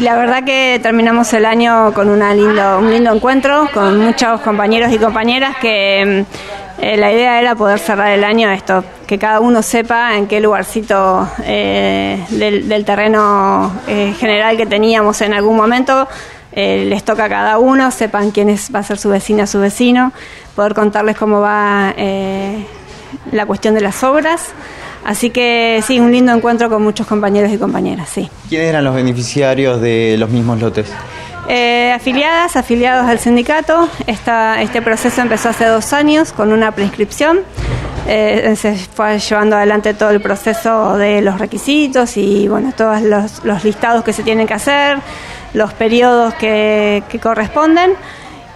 Sí, la verdad que terminamos el año con una lindo, un lindo encuentro con muchos compañeros y compañeras que eh, la idea era poder cerrar el año esto, que cada uno sepa en qué lugarcito eh, del, terreno eh, general que teníamos en algún momento les toca a cada uno, sepan quién es, va a ser su vecina, su vecino, poder contarles cómo va la cuestión de las obras. Así que sí, un lindo encuentro con muchos compañeros y compañeras, sí. ¿Quiénes eran los beneficiarios de los mismos lotes? Eh, afiliadas, afiliados al sindicato. Esta, este proceso empezó hace dos años con una prescripción. Eh, se fue llevando adelante todo el proceso de los requisitos y bueno, todos los, listados que se tienen que hacer, los periodos que, corresponden.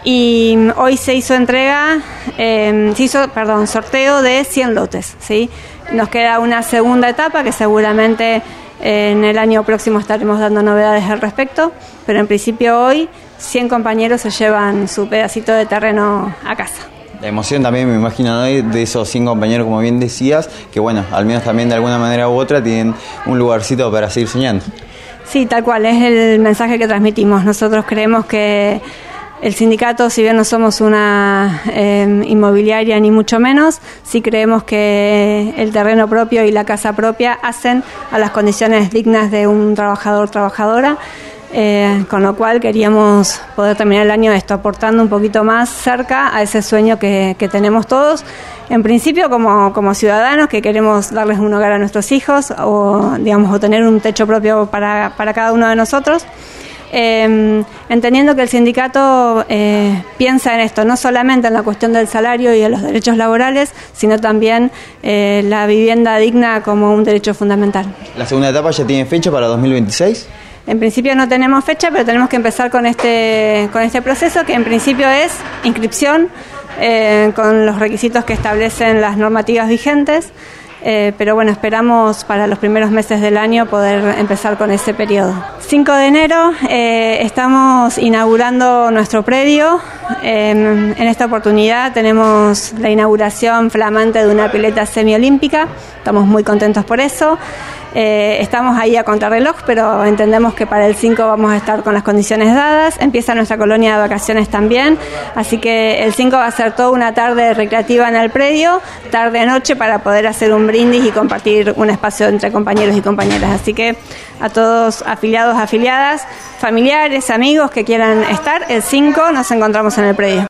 Y hoy se hizo entrega, eh, se hizo, perdón, sorteo de 100 lotes, ¿sí? Nos queda una segunda etapa que seguramente eh, en el año próximo estaremos dando novedades al respecto, pero en principio hoy 100 compañeros se llevan su pedacito de terreno a casa. La emoción también me imagino de esos 100 compañeros, como bien decías, que bueno, al menos también de alguna manera u otra tienen un lugarcito para seguir soñando. Sí, tal cual, es el mensaje que transmitimos. Nosotros creemos que el sindicato, si bien no somos una em, inmobiliaria ni mucho menos, sí creemos que el terreno propio y la casa propia hacen a las condiciones dignas de un trabajador trabajadora. Eh, con lo cual queríamos poder terminar el año esto aportando un poquito más cerca a ese sueño que, tenemos todos. En principio como, como, ciudadanos que queremos darles un hogar a nuestros hijos o digamos o tener un techo propio para, para cada uno de nosotros. Em, entendiendo que el sindicato eh, piensa en esto, no solamente en la cuestión del salario y de los derechos laborales, sino también eh, la vivienda digna como un derecho fundamental. ¿La segunda etapa ya tiene fecha para 2026? En principio no tenemos fecha, pero tenemos que empezar con este, con este proceso que en principio es inscripción eh, con los requisitos que establecen las normativas vigentes. Eh, pero bueno, esperamos para los primeros meses del año poder empezar con ese periodo. 5 de enero eh, estamos inaugurando nuestro predio. en esta oportunidad tenemos la inauguración flamante de una pileta semiolímpica. Estamos muy contentos por eso. Eh, estamos ahí a contrarreloj, pero entendemos que para el 5 vamos a estar con las condiciones dadas. Empieza nuestra colonia de vacaciones también, así que el 5 va a ser toda una tarde recreativa en el predio, tarde-noche para poder hacer un brindis y compartir un espacio entre compañeros y compañeras. Así que a todos afiliados, afiliadas, familiares, amigos que quieran estar, el 5 nos encontramos en el predio.